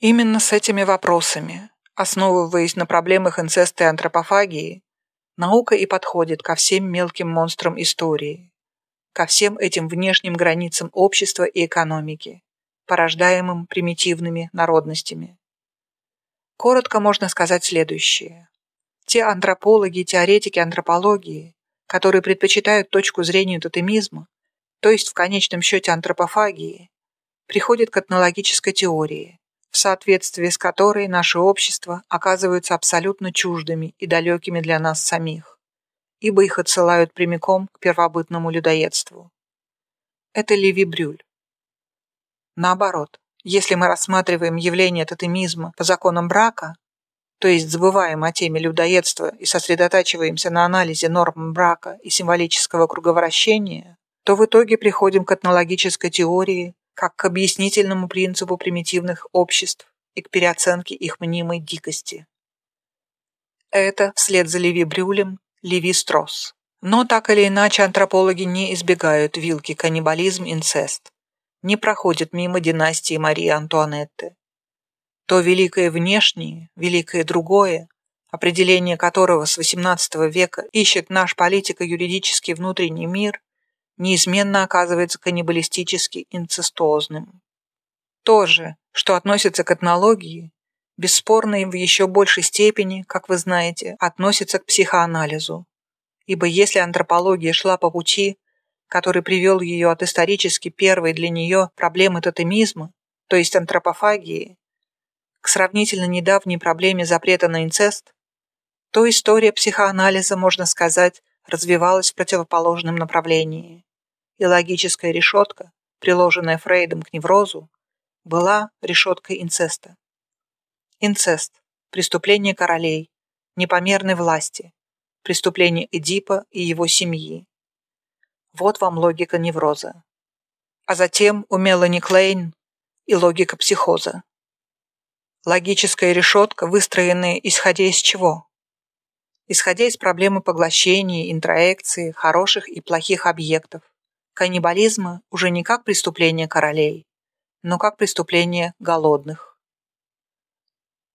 Именно с этими вопросами, основываясь на проблемах инцеста и антропофагии, наука и подходит ко всем мелким монстрам истории, ко всем этим внешним границам общества и экономики, порождаемым примитивными народностями. Коротко можно сказать следующее. Те антропологи и теоретики антропологии, которые предпочитают точку зрения тотемизма, то есть в конечном счете антропофагии, приходят к этнологической теории, в соответствии с которой наше общество оказываются абсолютно чуждыми и далекими для нас самих, ибо их отсылают прямиком к первобытному людоедству. Это Леви Брюль. Наоборот, если мы рассматриваем явление тотемизма по законам брака, то есть забываем о теме людоедства и сосредотачиваемся на анализе норм брака и символического круговращения, то в итоге приходим к этнологической теории как к объяснительному принципу примитивных обществ и к переоценке их мнимой дикости. Это, вслед за Леви Брюлем, Леви Стросс. Но так или иначе антропологи не избегают вилки каннибализм, инцест не проходит мимо династии Марии Антуанетты. То великое внешнее, великое другое, определение которого с XVIII века ищет наш политико-юридический внутренний мир, неизменно оказывается каннибалистически инцестуозным. То же, что относится к этнологии, бесспорно и в еще большей степени, как вы знаете, относится к психоанализу. Ибо если антропология шла по пути, который привел ее от исторически первой для нее проблемы тотемизма, то есть антропофагии, к сравнительно недавней проблеме запрета на инцест, то история психоанализа, можно сказать, развивалась в противоположном направлении, и логическая решетка, приложенная Фрейдом к неврозу, была решеткой инцеста. Инцест – преступление королей, непомерной власти, преступление Эдипа и его семьи, вот вам логика невроза. А затем у Мелани Клейн и логика психоза. Логическая решетка, выстроенная исходя из чего? Исходя из проблемы поглощения, интроекции, хороших и плохих объектов, каннибализма уже не как преступление королей, но как преступление голодных.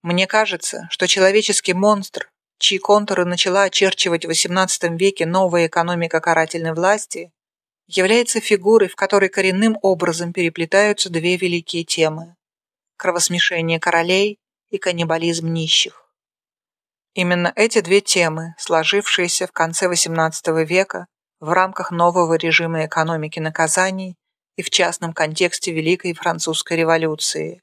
Мне кажется, что человеческий монстр чьи контуры начала очерчивать в XVIII веке новая экономика карательной власти, является фигурой, в которой коренным образом переплетаются две великие темы – кровосмешение королей и каннибализм нищих. Именно эти две темы, сложившиеся в конце XVIII века в рамках нового режима экономики наказаний и в частном контексте Великой Французской революции,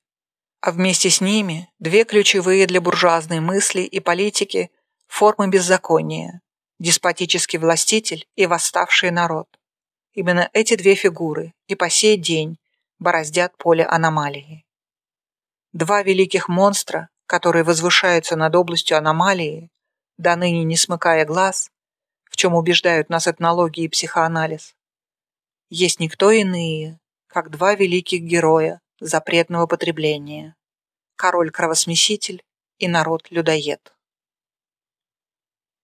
а вместе с ними две ключевые для буржуазной мысли и политики – формы беззакония, деспотический властитель и восставший народ. Именно эти две фигуры и по сей день бороздят поле аномалии. Два великих монстра, которые возвышаются над областью аномалии, до ныне не смыкая глаз, в чем убеждают нас этнология и психоанализ, есть никто иные, как два великих героя запретного потребления – король-кровосмеситель и народ-людоед.